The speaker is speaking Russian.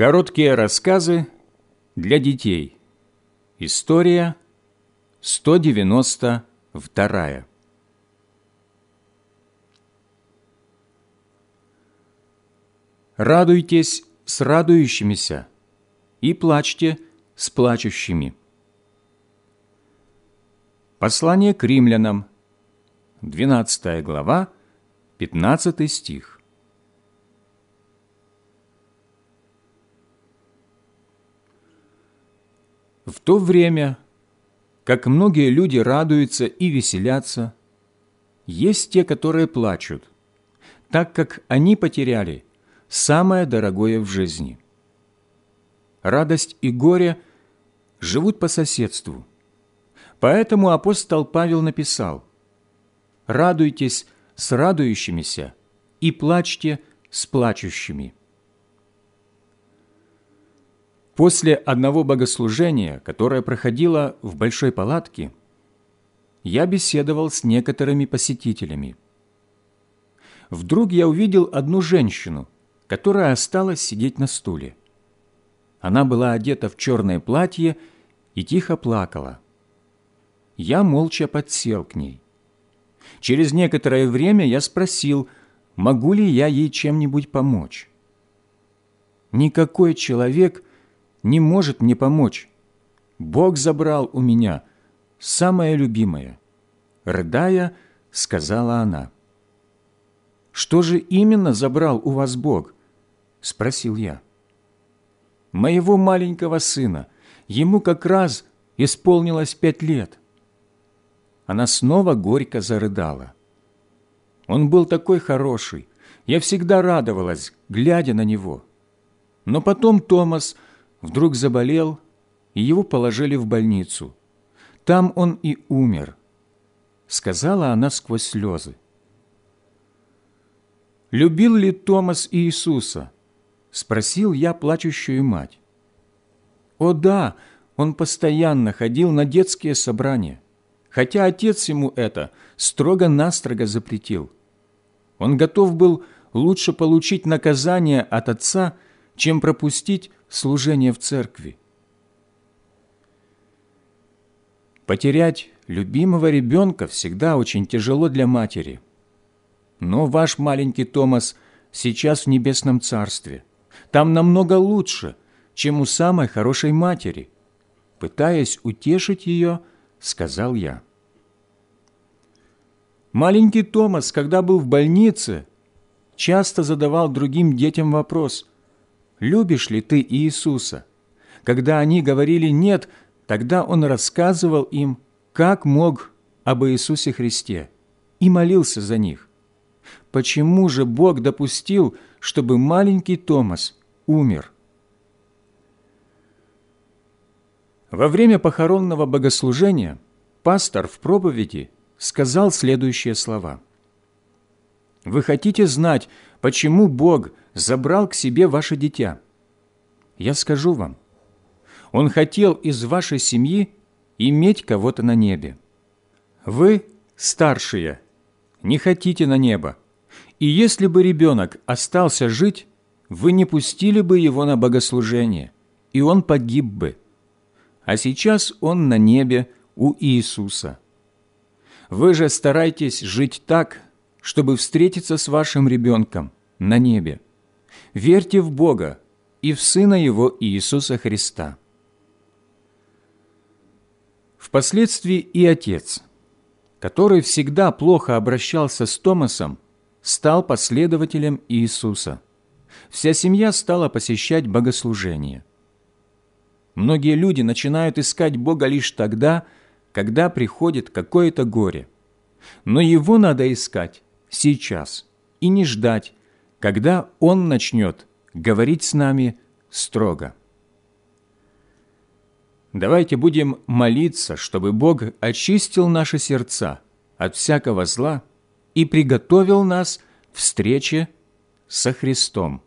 Короткие рассказы для детей. История 192. Радуйтесь с радующимися и плачьте с плачущими. Послание к римлянам, 12 глава, 15 стих. В то время, как многие люди радуются и веселятся, есть те, которые плачут, так как они потеряли самое дорогое в жизни. Радость и горе живут по соседству. Поэтому апостол Павел написал «Радуйтесь с радующимися и плачьте с плачущими». После одного богослужения, которое проходило в Большой палатке, я беседовал с некоторыми посетителями. Вдруг я увидел одну женщину, которая осталась сидеть на стуле. Она была одета в черное платье и тихо плакала. Я молча подсел к ней. Через некоторое время я спросил, могу ли я ей чем-нибудь помочь. Никакой человек не может мне помочь. Бог забрал у меня самое любимое. Рыдая, сказала она. «Что же именно забрал у вас Бог?» – спросил я. «Моего маленького сына. Ему как раз исполнилось пять лет». Она снова горько зарыдала. Он был такой хороший. Я всегда радовалась, глядя на него. Но потом Томас – вдруг заболел, и его положили в больницу. Там он и умер, сказала она сквозь слезы. «Любил ли Томас Иисуса?» – спросил я плачущую мать. «О да, он постоянно ходил на детские собрания, хотя отец ему это строго-настрого запретил. Он готов был лучше получить наказание от отца, чем пропустить служение в церкви. Потерять любимого ребенка всегда очень тяжело для матери. Но ваш маленький Томас сейчас в небесном царстве. Там намного лучше, чем у самой хорошей матери. Пытаясь утешить ее, сказал я. Маленький Томас, когда был в больнице, часто задавал другим детям вопрос, любишь ли ты Иисуса? Когда они говорили «нет», тогда он рассказывал им, как мог об Иисусе Христе, и молился за них. Почему же Бог допустил, чтобы маленький Томас умер? Во время похоронного богослужения пастор в проповеди сказал следующие слова. «Вы хотите знать, почему Бог забрал к себе ваше дитя. Я скажу вам, Он хотел из вашей семьи иметь кого-то на небе. Вы, старшие, не хотите на небо, и если бы ребенок остался жить, вы не пустили бы его на богослужение, и он погиб бы. А сейчас он на небе у Иисуса. Вы же старайтесь жить так, чтобы встретиться с вашим ребенком на небе верьте в Бога и в Сына Его Иисуса Христа. Впоследствии и отец, который всегда плохо обращался с Томасом, стал последователем Иисуса. Вся семья стала посещать богослужение. Многие люди начинают искать Бога лишь тогда, когда приходит какое-то горе. Но Его надо искать сейчас и не ждать, когда Он начнет говорить с нами строго. Давайте будем молиться, чтобы Бог очистил наши сердца от всякого зла и приготовил нас к встрече со Христом.